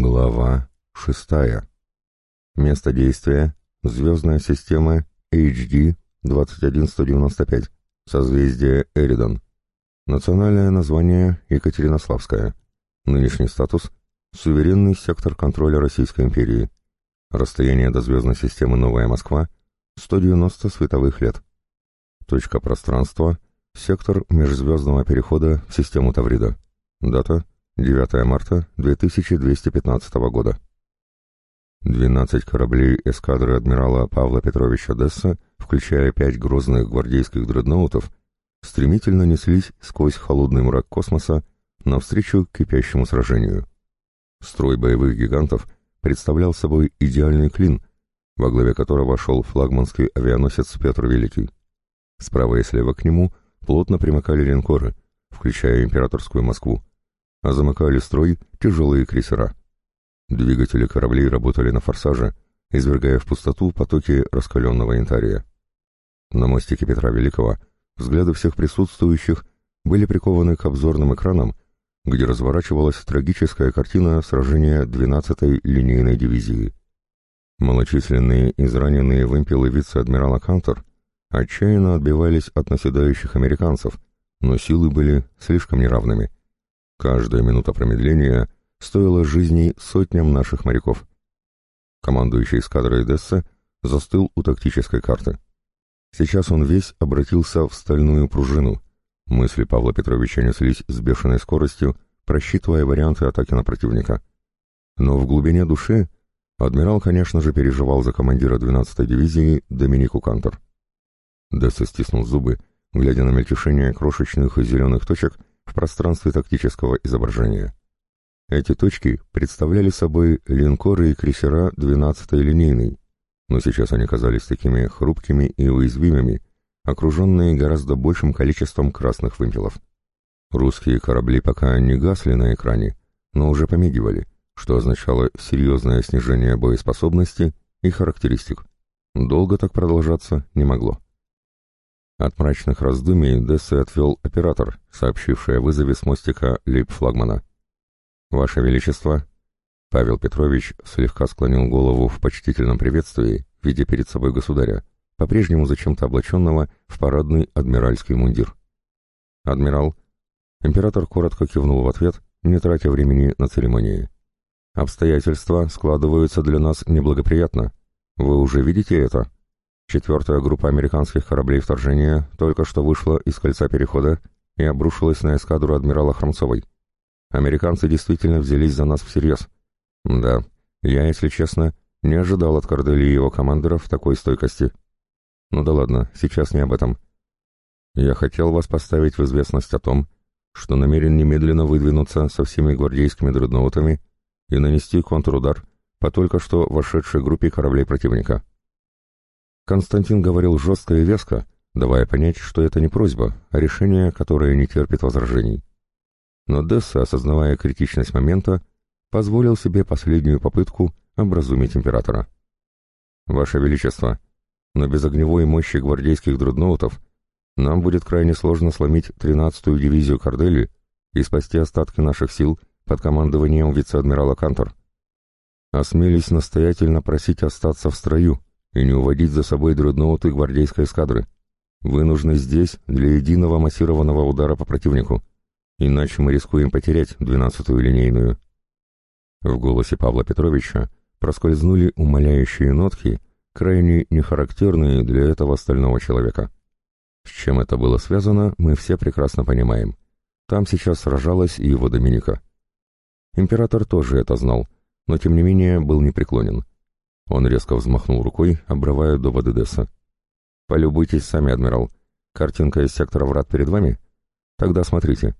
Глава шестая. Место действия — звездная система HD 21195, созвездие Эридон. Национальное название Екатеринославская. Нынешний статус — суверенный сектор контроля Российской империи. Расстояние до звездной системы Новая Москва — 190 световых лет. Точка пространства — сектор межзвездного перехода в систему Таврида. Дата — 9 марта 2215 года. 12 кораблей эскадры адмирала Павла Петровича Десса, включая пять грозных гвардейских дредноутов, стремительно неслись сквозь холодный мрак космоса навстречу кипящему сражению. Строй боевых гигантов представлял собой идеальный клин, во главе которого шел флагманский авианосец Петр Великий. Справа и слева к нему плотно примыкали линкоры, включая императорскую Москву, а замыкали строй тяжелые крейсера. Двигатели кораблей работали на форсаже, извергая в пустоту потоки раскаленного янтария. На мостике Петра Великого взгляды всех присутствующих были прикованы к обзорным экранам, где разворачивалась трагическая картина сражения 12-й линейной дивизии. Малочисленные израненные вымпелы вице-адмирала Кантер отчаянно отбивались от наседающих американцев, но силы были слишком неравными. Каждая минута промедления стоила жизней сотням наших моряков. Командующий эскадрой Десса застыл у тактической карты. Сейчас он весь обратился в стальную пружину. Мысли Павла Петровича неслись с бешеной скоростью, просчитывая варианты атаки на противника. Но в глубине души адмирал, конечно же, переживал за командира 12-й дивизии Доминику Кантор. Десса стиснул зубы, глядя на мельтешение крошечных зеленых точек в пространстве тактического изображения. Эти точки представляли собой линкоры и крейсера 12-й линейной, но сейчас они казались такими хрупкими и уязвимыми, окруженные гораздо большим количеством красных вымпелов. Русские корабли пока не гасли на экране, но уже помигивали, что означало серьезное снижение боеспособности и характеристик. Долго так продолжаться не могло. От мрачных раздумий Дессы отвел оператор, сообщивший о вызове с мостика лейб-флагмана. «Ваше Величество!» Павел Петрович слегка склонил голову в почтительном приветствии, видя перед собой государя, по-прежнему зачем-то облаченного в парадный адмиральский мундир. «Адмирал!» Император коротко кивнул в ответ, не тратя времени на церемонии. «Обстоятельства складываются для нас неблагоприятно. Вы уже видите это?» Четвертая группа американских кораблей вторжения только что вышла из кольца перехода и обрушилась на эскадру адмирала Хромцовой. Американцы действительно взялись за нас всерьез. Да, я, если честно, не ожидал от Кордели и его командиров такой стойкости. Ну да ладно, сейчас не об этом. Я хотел вас поставить в известность о том, что намерен немедленно выдвинуться со всеми гвардейскими дредноутами и нанести контрудар по только что вошедшей группе кораблей противника. Константин говорил жестко и веско, давая понять, что это не просьба, а решение, которое не терпит возражений. Но Десса, осознавая критичность момента, позволил себе последнюю попытку образумить императора. «Ваше Величество, но без огневой мощи гвардейских дредноутов нам будет крайне сложно сломить 13-ю дивизию Кордели и спасти остатки наших сил под командованием вице-адмирала Кантор. Осмелись настоятельно просить остаться в строю, и не уводить за собой дредноуты гвардейской эскадры. Вы нужны здесь для единого массированного удара по противнику, иначе мы рискуем потерять двенадцатую линейную». В голосе Павла Петровича проскользнули умоляющие нотки, крайне нехарактерные для этого стального человека. С чем это было связано, мы все прекрасно понимаем. Там сейчас сражалась и его Доминика. Император тоже это знал, но тем не менее был непреклонен. Он резко взмахнул рукой, обрывая до Десса. «Полюбуйтесь сами, адмирал. Картинка из сектора врат перед вами? Тогда смотрите.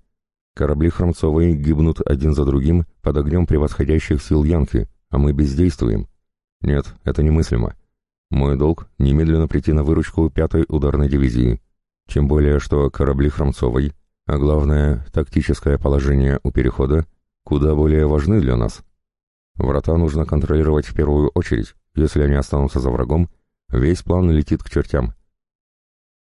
Корабли Хромцовой гибнут один за другим под огнем превосходящих сил Янки, а мы бездействуем. Нет, это немыслимо. Мой долг — немедленно прийти на выручку пятой ударной дивизии. Тем более, что корабли Хромцовой, а главное, тактическое положение у перехода, куда более важны для нас». Врата нужно контролировать в первую очередь. Если они останутся за врагом, весь план летит к чертям.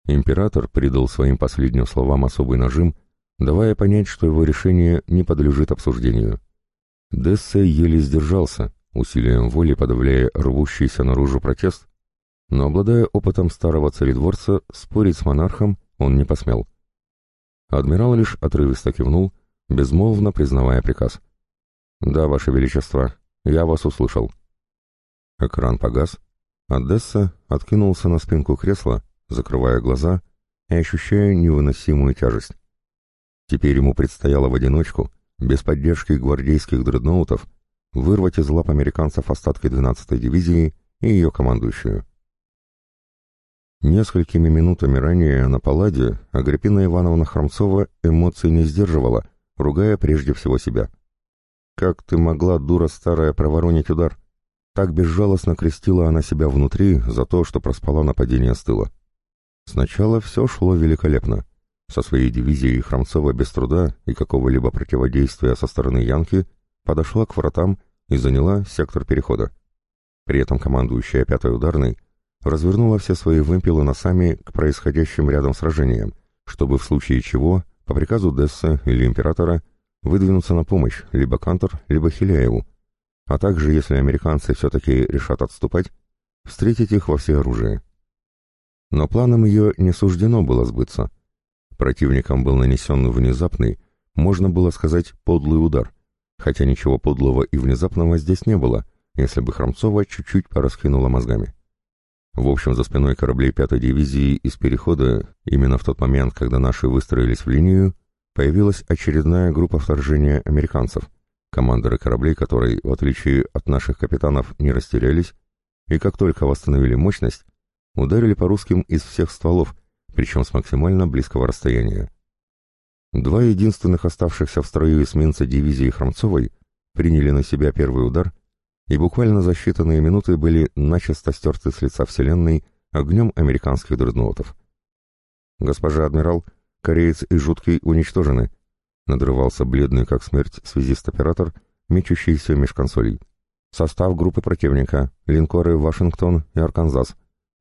Император придал своим последним словам особый нажим, давая понять, что его решение не подлежит обсуждению. Дессе еле сдержался, усилием воли подавляя рвущийся наружу протест, но, обладая опытом старого царедворца, спорить с монархом он не посмел. Адмирал лишь отрывисто кивнул, безмолвно признавая приказ. «Да, Ваше Величество, я вас услышал». Экран погас, Одесса откинулся на спинку кресла, закрывая глаза и ощущая невыносимую тяжесть. Теперь ему предстояло в одиночку, без поддержки гвардейских дредноутов, вырвать из лап американцев остатки 12-й дивизии и ее командующую. Несколькими минутами ранее на паладе Агриппина Ивановна Хромцова эмоций не сдерживала, ругая прежде всего себя. «Как ты могла, дура старая, проворонить удар?» Так безжалостно крестила она себя внутри за то, что проспала нападение с тыла. Сначала все шло великолепно. Со своей дивизией Хромцова без труда и какого-либо противодействия со стороны Янки подошла к вратам и заняла сектор перехода. При этом командующая пятой ударной развернула все свои вымпелы носами к происходящим рядом сражениям, чтобы в случае чего, по приказу Десса или Императора, выдвинуться на помощь либо Кантор, либо Хиляеву, а также, если американцы все-таки решат отступать, встретить их во всеоружии. Но планам ее не суждено было сбыться. Противникам был нанесен внезапный, можно было сказать, подлый удар, хотя ничего подлого и внезапного здесь не было, если бы Хромцова чуть-чуть пораскинула мозгами. В общем, за спиной кораблей пятой дивизии из перехода, именно в тот момент, когда наши выстроились в линию, появилась очередная группа вторжения американцев, командиры кораблей которой, в отличие от наших капитанов, не растерялись, и как только восстановили мощность, ударили по русским из всех стволов, причем с максимально близкого расстояния. Два единственных оставшихся в строю эсминца дивизии Хромцовой приняли на себя первый удар и буквально за считанные минуты были начисто стерты с лица Вселенной огнем американских дредноутов. «Госпожа адмирал, кореец и жуткий уничтожены», надрывался бледный как смерть связист-оператор, мечущийся меж консолей. «Состав группы противника, линкоры «Вашингтон» и «Арканзас»,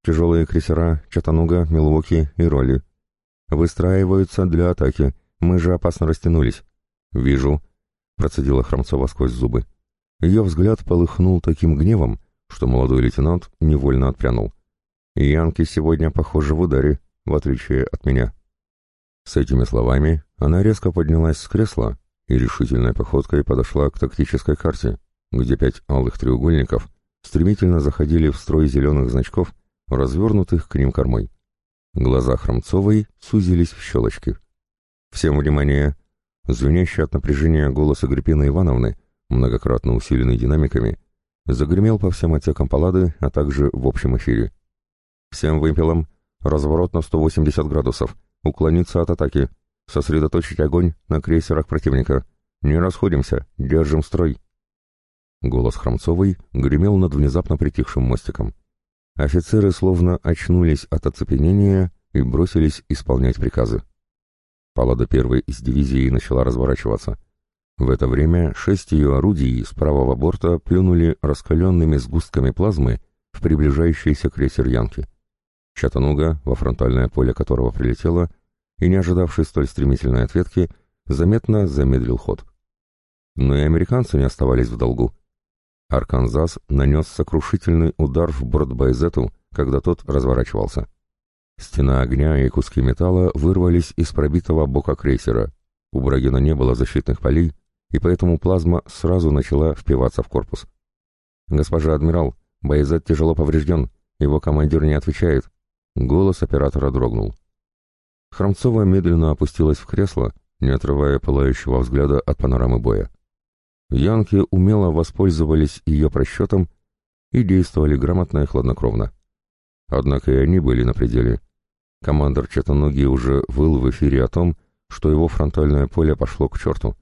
Тяжелые крейсера Чатануга, Милуоки и Роли. Выстраиваются для атаки. Мы же опасно растянулись. Вижу, процедила Хромцова сквозь зубы. Ее взгляд полыхнул таким гневом, что молодой лейтенант невольно отпрянул. Янки сегодня, похоже, в ударе, в отличие от меня. С этими словами она резко поднялась с кресла и решительной походкой подошла к тактической карте, где пять алых треугольников стремительно заходили в строй зеленых значков развернутых к ним кормой. Глаза Хромцовой сузились в щелочки. «Всем внимание!» Звенящий от напряжения голос Агриппины Ивановны, многократно усиленный динамиками, загремел по всем отсекам палады, а также в общем эфире. «Всем вымпелам! Разворот на 180 градусов! Уклониться от атаки! Сосредоточить огонь на крейсерах противника! Не расходимся! Держим строй!» Голос Хромцовой гремел над внезапно притихшим мостиком. Офицеры словно очнулись от оцепенения и бросились исполнять приказы. Палада первой из дивизии начала разворачиваться. В это время шесть ее орудий с правого борта плюнули раскаленными сгустками плазмы в приближающийся крейсер Янки. Чатануга, во фронтальное поле которого прилетела, и не ожидавший столь стремительной ответки, заметно замедлил ход. Но и американцы не оставались в долгу. Арканзас нанес сокрушительный удар в борт Байзету, когда тот разворачивался. Стена огня и куски металла вырвались из пробитого бока крейсера. У Брагина не было защитных полей, и поэтому плазма сразу начала впиваться в корпус. «Госпожа адмирал, Байзет тяжело поврежден, его командир не отвечает». Голос оператора дрогнул. Хромцова медленно опустилась в кресло, не отрывая пылающего взгляда от панорамы боя. Янки умело воспользовались ее просчетом и действовали грамотно и хладнокровно. Однако и они были на пределе. Командор Четоногий уже выл в эфире о том, что его фронтальное поле пошло к черту,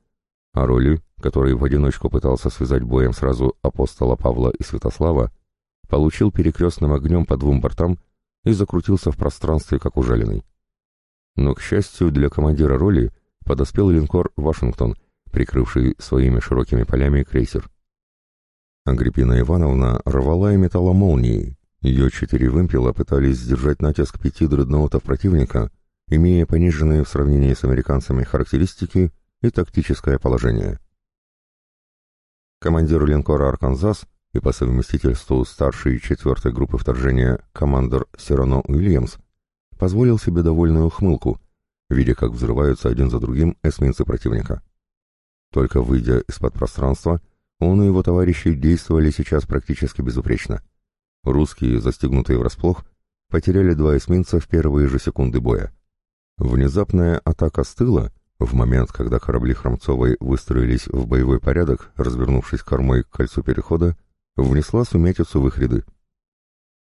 а Роли, который в одиночку пытался связать боем сразу апостола Павла и Святослава, получил перекрестным огнем по двум бортам и закрутился в пространстве, как ужаленный. Но, к счастью, для командира Роли подоспел линкор «Вашингтон», прикрывший своими широкими полями крейсер. Агриппина Ивановна рвала и металла молнии. Ее четыре вымпела пытались сдержать натиск пяти дредноутов противника, имея пониженные в сравнении с американцами характеристики и тактическое положение. Командир линкора «Арканзас» и по совместительству старший четвертой группы вторжения командор Сирано Уильямс позволил себе довольную ухмылку, видя, как взрываются один за другим эсминцы противника. Только выйдя из-под пространства, он и его товарищи действовали сейчас практически безупречно. Русские, застегнутые врасплох, потеряли два эсминца в первые же секунды боя. Внезапная атака с тыла, в момент, когда корабли Хромцовой выстроились в боевой порядок, развернувшись кормой к кольцу перехода, внесла сумятицу в их ряды.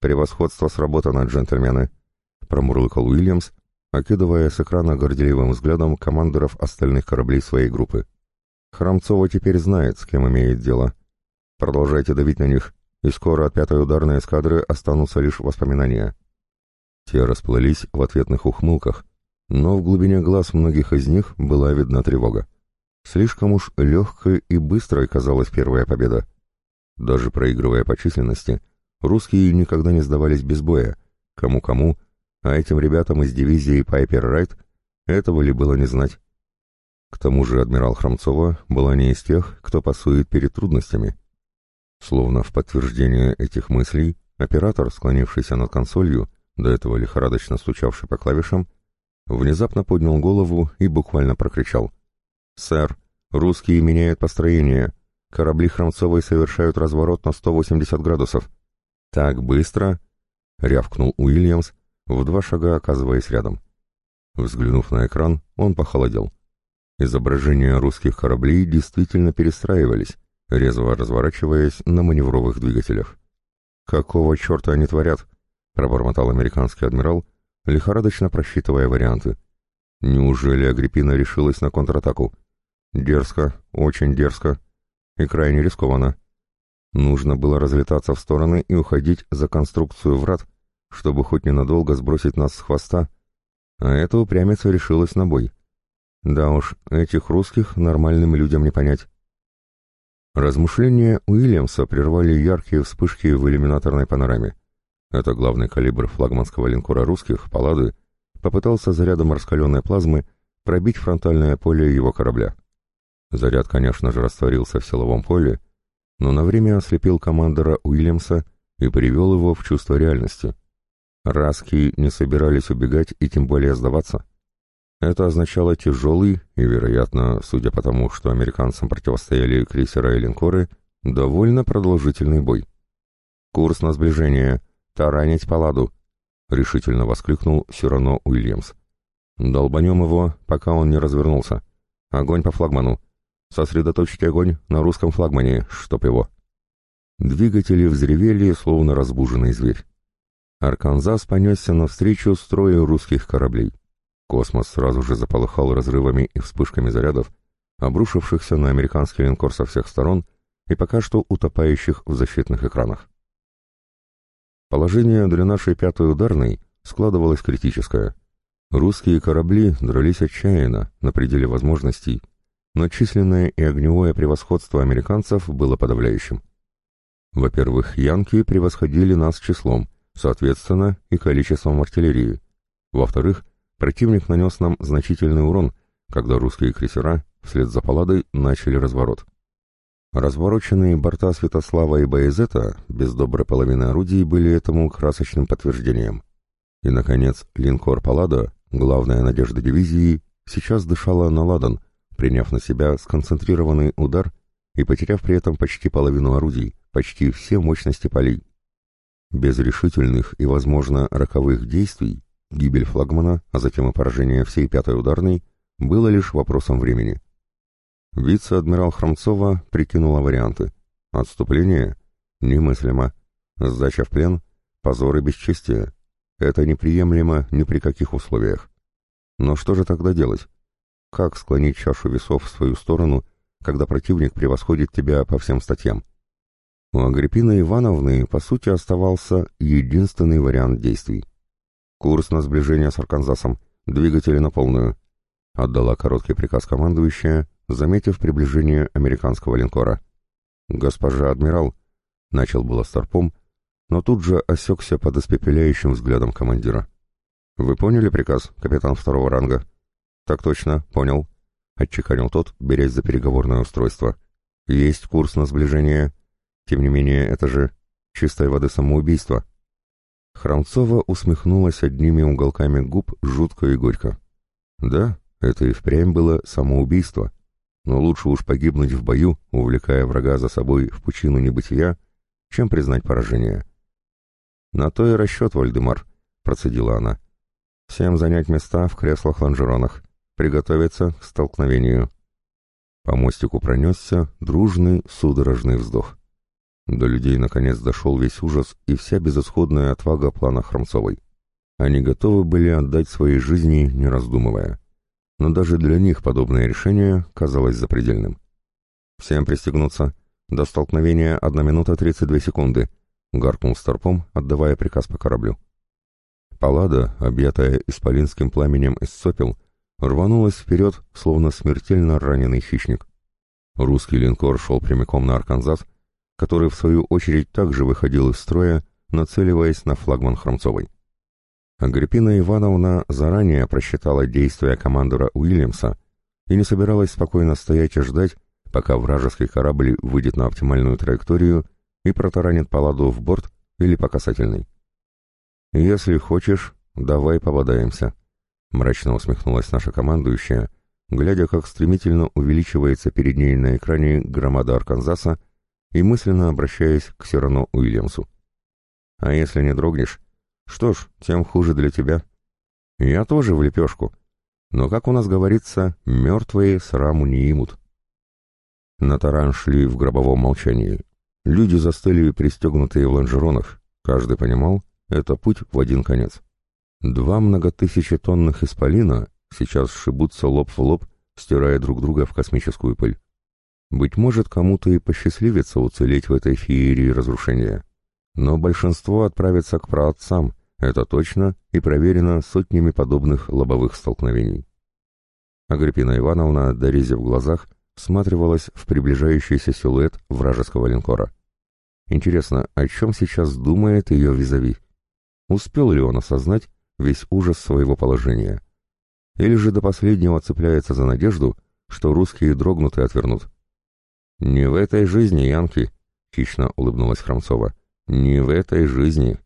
«Превосходство сработано, джентльмены!» — промурлыкал Уильямс, окидывая с экрана горделивым взглядом командоров остальных кораблей своей группы. «Хромцова теперь знает, с кем имеет дело. Продолжайте давить на них, и скоро от пятой ударной эскадры останутся лишь воспоминания». Те расплылись в ответных ухмылках, но в глубине глаз многих из них была видна тревога. Слишком уж легкой и быстрой казалась первая победа. Даже проигрывая по численности, русские никогда не сдавались без боя, кому-кому, а этим ребятам из дивизии Пайпер Райт этого ли было не знать. К тому же адмирал Хромцова была не из тех, кто пасует перед трудностями. Словно в подтверждение этих мыслей, оператор, склонившийся над консолью, до этого лихорадочно стучавший по клавишам, внезапно поднял голову и буквально прокричал. «Сэр, русские меняют построение. Корабли Хромцовой совершают разворот на 180 градусов». «Так быстро?» — рявкнул Уильямс, в два шага оказываясь рядом. Взглянув на экран, он похолодел. Изображения русских кораблей действительно перестраивались, резво разворачиваясь на маневровых двигателях. «Какого черта они творят?» — пробормотал американский адмирал, лихорадочно просчитывая варианты. Неужели Агриппина решилась на контратаку? Дерзко, очень дерзко и крайне рискованно. Нужно было разлетаться в стороны и уходить за конструкцию врат, чтобы хоть ненадолго сбросить нас с хвоста, а эта упрямица решилась на бой. Да уж, этих русских нормальным людям не понять. Размышления Уильямса прервали яркие вспышки в иллюминаторной панораме. Это главный калибр флагманского линкора русских, Паллады, попытался зарядом раскаленной плазмы пробить фронтальное поле его корабля. Заряд, конечно же, растворился в силовом поле, но на время ослепил командора Уильямса и привел его в чувство реальности. Раски не собирались убегать и тем более сдаваться. Это означало тяжелый и, вероятно, судя по тому, что американцам противостояли крейсера и линкоры, довольно продолжительный бой. «Курс на сближение», «Таранить паладу!» — решительно воскликнул Сюрано Уильямс. «Долбанем его, пока он не развернулся. Огонь по флагману. Сосредоточить огонь на русском флагмане, чтоб его». Двигатели взревели, словно разбуженный зверь. Арканзас понесся навстречу строю русских кораблей. Космос сразу же заполыхал разрывами и вспышками зарядов, обрушившихся на американский линкор со всех сторон и пока что утопающих в защитных экранах. Положение для нашей пятой ударной складывалось критическое. Русские корабли дрались отчаянно, на пределе возможностей, но численное и огневое превосходство американцев было подавляющим. Во-первых, янки превосходили нас числом, соответственно, и количеством артиллерии. Во-вторых, противник нанес нам значительный урон, когда русские крейсера вслед за Палладой начали разворот. Развороченные борта Святослава и Боязета без доброй половины орудий были этому красочным подтверждением. И, наконец, линкор Паллада, главная надежда дивизии, сейчас дышала на ладан, приняв на себя сконцентрированный удар и потеряв при этом почти половину орудий, почти все мощности полей. Без решительных и, возможно, роковых действий гибель флагмана, а затем и поражение всей пятой ударной, было лишь вопросом времени. Вице-адмирал Хромцова прикинула варианты. Отступление? Немыслимо. Сдача в плен? Позор и бесчестие. Это неприемлемо ни при каких условиях. Но что же тогда делать? Как склонить чашу весов в свою сторону, когда противник превосходит тебя по всем статьям? У Агриппины Ивановны, по сути, оставался единственный вариант действий. Курс на сближение с Арканзасом, двигатели на полную. Отдала короткий приказ командующая, заметив приближение американского линкора. «Госпожа адмирал», — начал было старпом, но тут же осекся под испепеляющим взглядом командира. «Вы поняли приказ, капитан второго ранга?» «Так точно, понял», — отчеканил тот, берясь за переговорное устройство. есть курс на сближение. Тем не менее, это же чистой воды самоубийство. Храмцова усмехнулась одними уголками губ жутко и горько. Да, это и впрямь было самоубийство. Но лучше уж погибнуть в бою, увлекая врага за собой в пучину небытия, чем признать поражение. «На то и расчет, Вальдемар», — процедила она. «Всем занять места в креслах-лонжеронах, приготовиться к столкновению». По мостику пронесся дружный судорожный вздох. До людей наконец дошел весь ужас и вся безысходная отвага плана Хромцовой. Они готовы были отдать свои жизни, не раздумывая. Но даже для них подобное решение казалось запредельным. «Всем пристегнуться. До столкновения 1 минута 32 секунды», — гаркнул Старпом, отдавая приказ по кораблю. Паллада, объятая исполинским пламенем из сопел, рванулась вперед, словно смертельно раненый хищник. Русский линкор шел прямиком на Арканзас, который в свою очередь также выходил из строя, нацеливаясь на флагман Хромцовой. Агриппина Ивановна заранее просчитала действия командора Уильямса и не собиралась спокойно стоять и ждать, пока вражеский корабль выйдет на оптимальную траекторию и протаранит паладу в борт или по касательной. «Если хочешь, давай пободаемся», — мрачно усмехнулась наша командующая, глядя, как стремительно увеличивается перед ней на экране громада Арканзаса и мысленно обращаясь к Сирану Уильямсу. «А если не дрогнешь? Что ж, тем хуже для тебя. Я тоже в лепешку. Но, как у нас говорится, мертвые сраму не имут». На таран шли в гробовом молчании. Люди застыли пристегнутые в лонжеронах. Каждый понимал, это путь в один конец. Два многотысячетонных исполина сейчас сшибутся лоб в лоб, стирая друг друга в космическую пыль. Быть может, кому-то и посчастливится уцелеть в этой феерии разрушения. Но большинство отправится к праотцам, это точно и проверено сотнями подобных лобовых столкновений. Агриппина Ивановна, дорезив в глазах, всматривалась в приближающийся силуэт вражеского линкора. Интересно, о чем сейчас думает ее визави? Успел ли он осознать весь ужас своего положения? Или же до последнего цепляется за надежду, что русские дрогнут и отвернут? «Не в этой жизни, Янки!» — хищно улыбнулась Хромцова. «Не в этой жизни!»